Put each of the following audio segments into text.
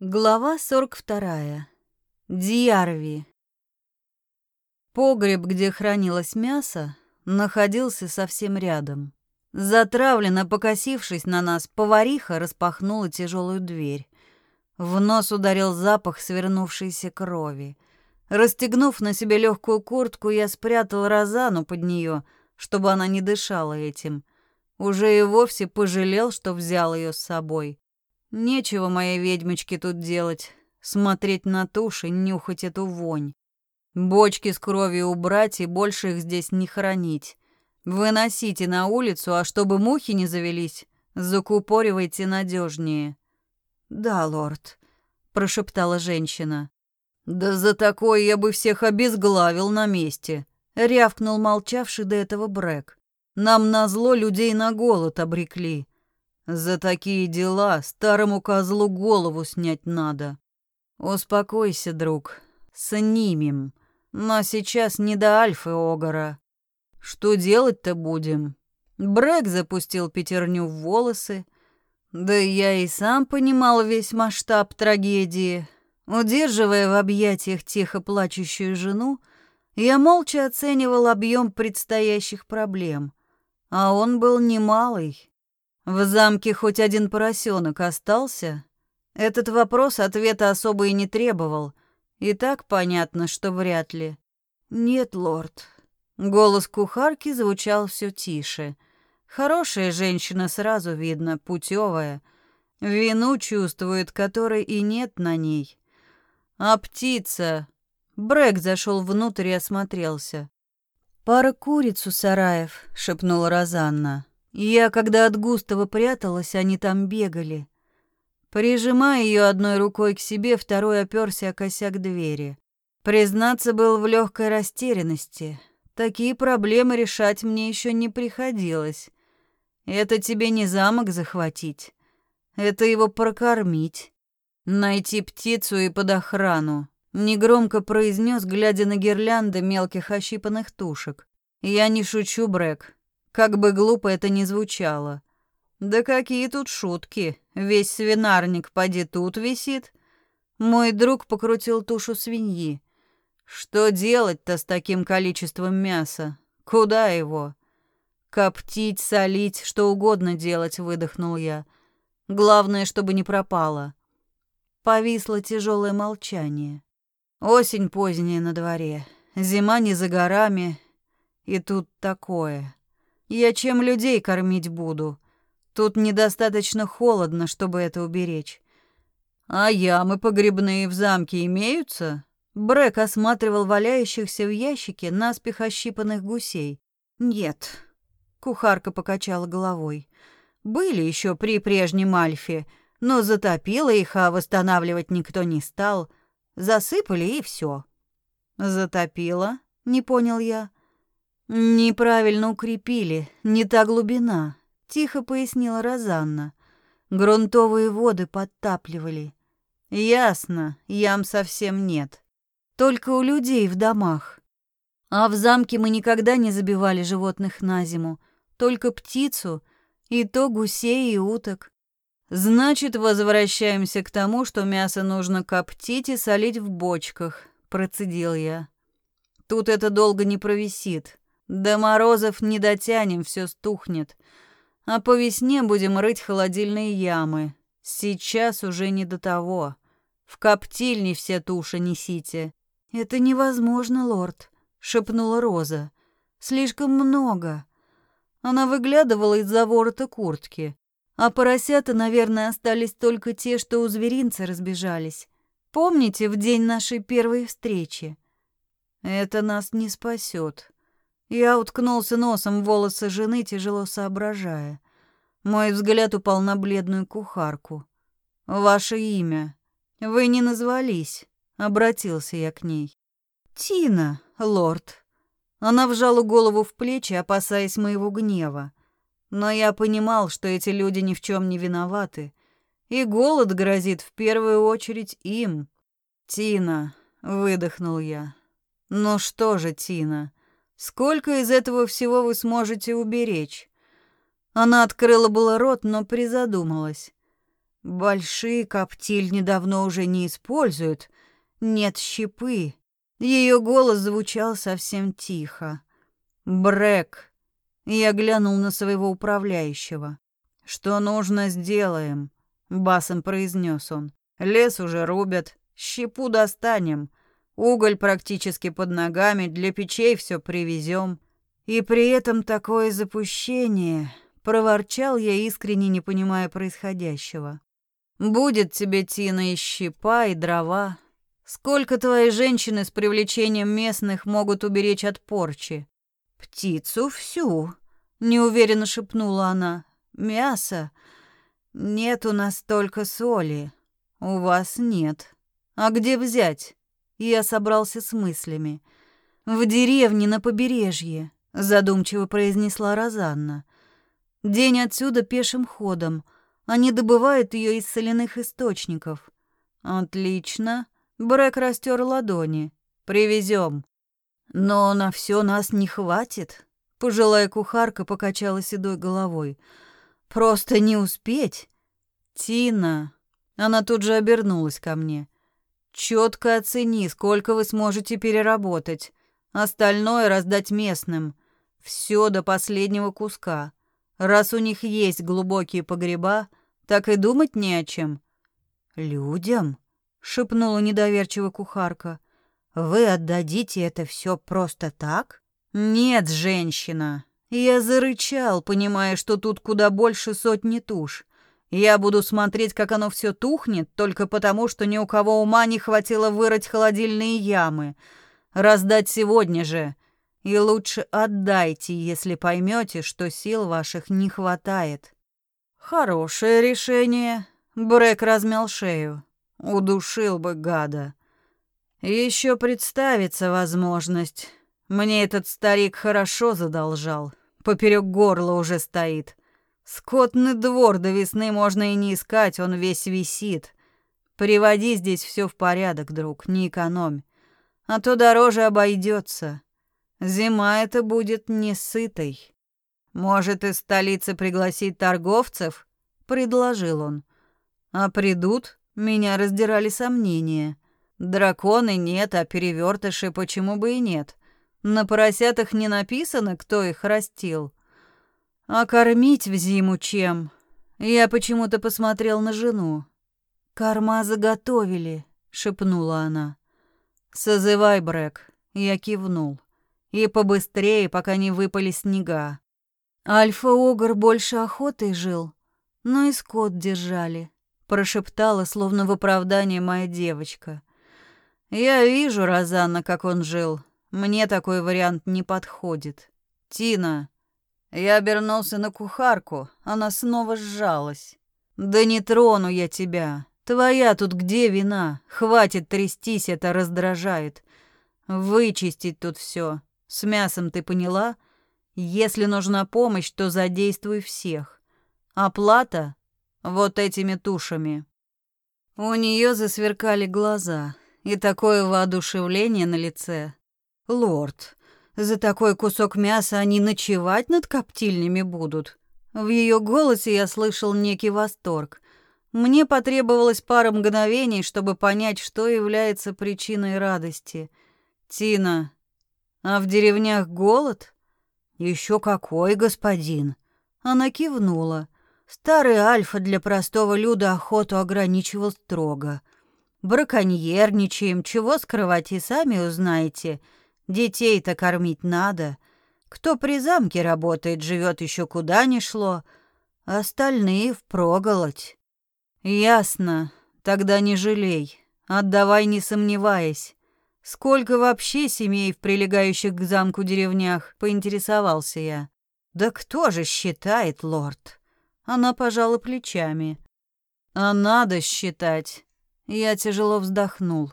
Глава 42. Диарви. Погреб, где хранилось мясо, находился совсем рядом. Затравленно покосившись на нас, повариха распахнула тяжелую дверь. В нос ударил запах свернувшейся крови. Расстегнув на себе легкую куртку, я спрятал Розану под нее, чтобы она не дышала этим. Уже и вовсе пожалел, что взял ее с собой. Нечего моей ведьмочке тут делать. Смотреть на тушь и нюхать эту вонь. Бочки с кровью убрать и больше их здесь не хранить. Выносите на улицу, а чтобы мухи не завелись, закупоривайте надежнее. Да, лорд, прошептала женщина. Да за такое я бы всех обезглавил на месте, рявкнул молчавший до этого Брэк. Нам назло людей на голод обрекли. За такие дела старому козлу голову снять надо. Успокойся, друг, снимем. Но сейчас не до Альфы Огора. Что делать-то будем? Брэк запустил пятерню в волосы. Да я и сам понимал весь масштаб трагедии. Удерживая в объятиях тихо плачущую жену, я молча оценивал объем предстоящих проблем. А он был немалый. В замке хоть один поросенок остался? Этот вопрос ответа особо и не требовал. И так понятно, что вряд ли. Нет, лорд. Голос кухарки звучал все тише. Хорошая женщина, сразу видно, путевая. Вину чувствует, которой и нет на ней. А птица... Брэк зашел внутрь и осмотрелся. «Пара куриц у сараев», — шепнула Розанна. Я, когда от Густава пряталась, они там бегали. Прижимая ее одной рукой к себе, второй оперся о косяк двери. Признаться, был в легкой растерянности. Такие проблемы решать мне еще не приходилось. Это тебе не замок захватить. Это его прокормить. Найти птицу и под охрану. Негромко произнес, глядя на гирлянды мелких ощипанных тушек. Я не шучу, Брэк. Как бы глупо это ни звучало. Да какие тут шутки. Весь свинарник поди тут висит. Мой друг покрутил тушу свиньи. Что делать-то с таким количеством мяса? Куда его? Коптить, солить, что угодно делать, выдохнул я. Главное, чтобы не пропало. Повисло тяжелое молчание. Осень поздняя на дворе, зима не за горами, и тут такое. Я чем людей кормить буду? Тут недостаточно холодно, чтобы это уберечь. А ямы погребные в замке имеются? Брэк осматривал валяющихся в ящике наспех ощипанных гусей. Нет. Кухарка покачала головой. Были еще при прежнем Альфе, но затопило их, а восстанавливать никто не стал. Засыпали и все. Затопило? Не понял я. Неправильно укрепили, не та глубина, тихо пояснила Розанна. Грунтовые воды подтапливали. Ясно, ям совсем нет. Только у людей в домах. А в замке мы никогда не забивали животных на зиму, только птицу, и то гусей и уток. Значит, возвращаемся к тому, что мясо нужно коптить и солить в бочках, процедил я. Тут это долго не провисит. До морозов не дотянем, все стухнет. А по весне будем рыть холодильные ямы. Сейчас уже не до того. В коптильне все туши несите. Это невозможно, лорд, шепнула Роза. Слишком много. Она выглядывала из-за ворота куртки. А поросята, наверное, остались только те, что у зверинца разбежались. Помните в день нашей первой встречи? Это нас не спасет. Я уткнулся носом в волосы жены, тяжело соображая. Мой взгляд упал на бледную кухарку. «Ваше имя?» «Вы не назвались», — обратился я к ней. «Тина, лорд». Она вжала голову в плечи, опасаясь моего гнева. Но я понимал, что эти люди ни в чем не виноваты, и голод грозит в первую очередь им. «Тина», — выдохнул я. «Ну что же, Тина?» Сколько из этого всего вы сможете уберечь? Она открыла было рот, но призадумалась. Большие коптильни давно уже не используют. Нет щепы. Ее голос звучал совсем тихо. Брэк. Я глянул на своего управляющего. Что нужно, сделаем, басом произнес он. Лес уже рубят, щепу достанем. Уголь практически под ногами, для печей все привезем. И при этом такое запущение, проворчал я, искренне не понимая происходящего. Будет тебе, Тина, и щепа, и дрова. Сколько твои женщины с привлечением местных могут уберечь от порчи? Птицу всю, неуверенно шепнула она. Мясо? Нет у нас только соли. У вас нет. А где взять? Я собрался с мыслями. В деревне на побережье, задумчиво произнесла Розанна. День отсюда пешим ходом. Они добывают ее из соляных источников. Отлично. Брэк растер ладони. Привезем. Но на все нас не хватит. Пожилая кухарка покачала седой головой. Просто не успеть. Тина. Она тут же обернулась ко мне. Четко оцени, сколько вы сможете переработать. Остальное раздать местным. Все до последнего куска. Раз у них есть глубокие погреба, так и думать не о чем. Людям, шепнула недоверчиво кухарка. Вы отдадите это все просто так? Нет, женщина. Я зарычал, понимая, что тут куда больше сотни туш. Я буду смотреть, как оно все тухнет, только потому, что ни у кого ума не хватило вырыть холодильные ямы. Раздать сегодня же. И лучше отдайте, если поймете, что сил ваших не хватает. Хорошее решение. Брэк размял шею. Удушил бы гада. Еще представится возможность. Мне этот старик хорошо задолжал. Поперек горла уже стоит. Скотный двор до весны можно и не искать, он весь висит. Приводи здесь все в порядок, друг, не экономь. А то дороже обойдется. Зима это будет не сытой. Может, из столицы пригласить торговцев? предложил он. А придут? Меня раздирали сомнения. Драконы нет, а перевертыши почему бы и нет? На поросятах не написано, кто их растил. А кормить в зиму чем? Я почему-то посмотрел на жену. Корма заготовили, шепнула она. Созывай, Брэк. Я кивнул. И побыстрее, пока не выпали снега. Альфа-огр больше охотой жил, но и скот держали, прошептала, словно в оправдание моя девочка. Я вижу, Розанна, как он жил. Мне такой вариант не подходит. Тина, я обернулся на кухарку, она снова сжалась. «Да не трону я тебя. Твоя тут где вина? Хватит трястись, это раздражает. Вычистить тут все. С мясом ты поняла? Если нужна помощь, то задействуй всех. Оплата вот этими тушами». У нее засверкали глаза и такое воодушевление на лице. «Лорд, за такой кусок мяса они ночевать над коптильнями будут. В ее голосе я слышал некий восторг. Мне потребовалось пара мгновений, чтобы понять, что является причиной радости. Тина, а в деревнях голод? Еще какой, господин? Она кивнула. Старый Альфа для простого люда охоту ограничивал строго. Браконьерничаем, чего скрывать и сами узнаете — Детей-то кормить надо. Кто при замке работает, живет еще куда ни шло. Остальные впроголодь. Ясно. Тогда не жалей. Отдавай, не сомневаясь. Сколько вообще семей в прилегающих к замку деревнях, поинтересовался я. Да кто же считает, лорд? Она пожала плечами. А надо считать. Я тяжело вздохнул.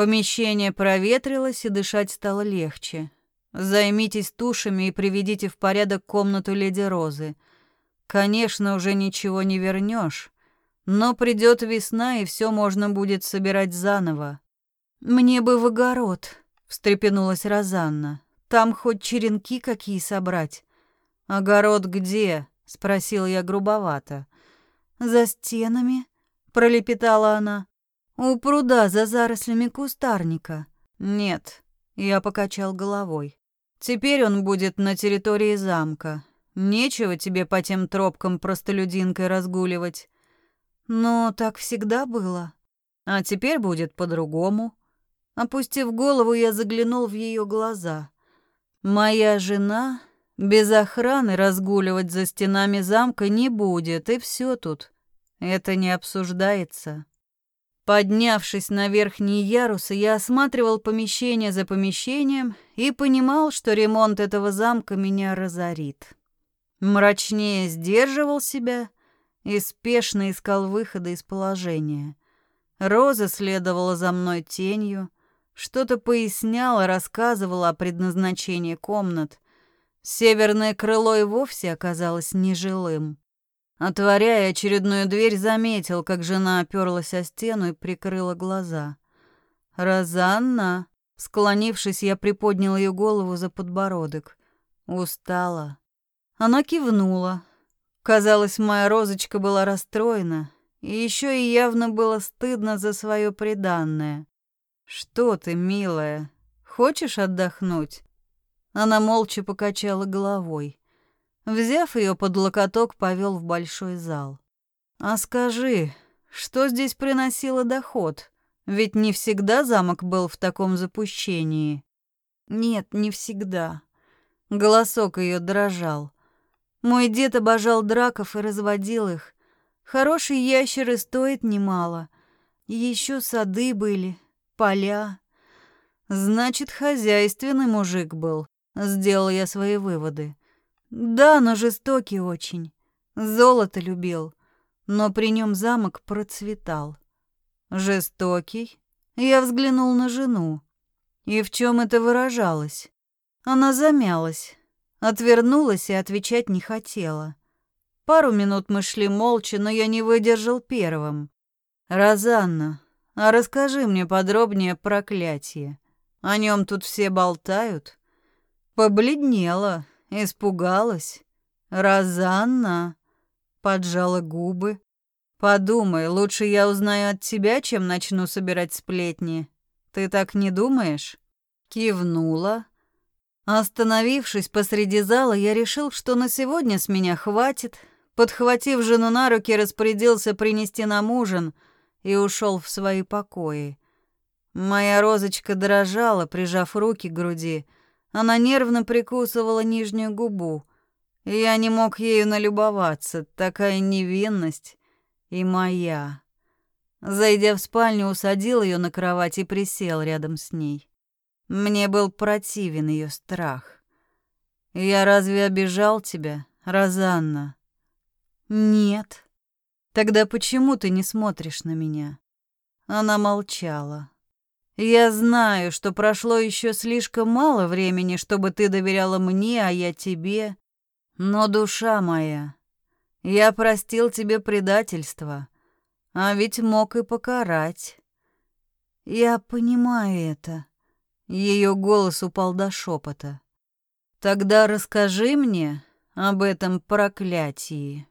Помещение проветрилось, и дышать стало легче. Займитесь тушами и приведите в порядок комнату леди Розы. Конечно, уже ничего не вернешь, но придет весна, и все можно будет собирать заново. Мне бы в огород, встрепенулась Розанна. Там хоть черенки какие собрать. Огород где? спросил я грубовато. За стенами, пролепетала она. У пруда за зарослями кустарника. Нет, я покачал головой. Теперь он будет на территории замка. Нечего тебе по тем тропкам простолюдинкой разгуливать. Но так всегда было. А теперь будет по-другому. Опустив голову, я заглянул в ее глаза. Моя жена без охраны разгуливать за стенами замка не будет, и все тут. Это не обсуждается. Поднявшись на верхний ярус, я осматривал помещение за помещением и понимал, что ремонт этого замка меня разорит. Мрачнее сдерживал себя и спешно искал выхода из положения. Роза следовала за мной тенью, что-то поясняла, рассказывала о предназначении комнат. Северное крыло и вовсе оказалось нежилым. Отворяя очередную дверь, заметил, как жена оперлась о стену и прикрыла глаза. «Розанна!» Склонившись, я приподнял ее голову за подбородок. Устала. Она кивнула. Казалось, моя розочка была расстроена, и еще и явно было стыдно за свое преданное. «Что ты, милая, хочешь отдохнуть?» Она молча покачала головой. Взяв ее под локоток, повел в большой зал. «А скажи, что здесь приносило доход? Ведь не всегда замок был в таком запущении». «Нет, не всегда». Голосок ее дрожал. Мой дед обожал драков и разводил их. Хорошие ящеры стоят немало. Еще сады были, поля. Значит, хозяйственный мужик был. Сделал я свои выводы. Да, но жестокий очень. Золото любил, но при нем замок процветал. Жестокий? Я взглянул на жену. И в чем это выражалось? Она замялась, отвернулась и отвечать не хотела. Пару минут мы шли молча, но я не выдержал первым. «Розанна, а расскажи мне подробнее про проклятие. О нем тут все болтают?» Побледнела, Испугалась? Розанна поджала губы. Подумай, лучше я узнаю от тебя, чем начну собирать сплетни. Ты так не думаешь? Кивнула. Остановившись посреди зала, я решил, что на сегодня с меня хватит. Подхватив жену на руки, распорядился принести нам ужин и ушел в свои покои. Моя розочка дрожала, прижав руки к груди, она нервно прикусывала нижнюю губу. Я не мог ею налюбоваться, такая невинность и моя. Зайдя в спальню, усадил ее на кровать и присел рядом с ней. Мне был противен ее страх. Я разве обижал тебя, Розанна? Нет. Тогда почему ты не смотришь на меня? Она молчала. Я знаю, что прошло еще слишком мало времени, чтобы ты доверяла мне, а я тебе. Но, душа моя, я простил тебе предательство, а ведь мог и покарать. Я понимаю это. Ее голос упал до шепота. Тогда расскажи мне об этом проклятии.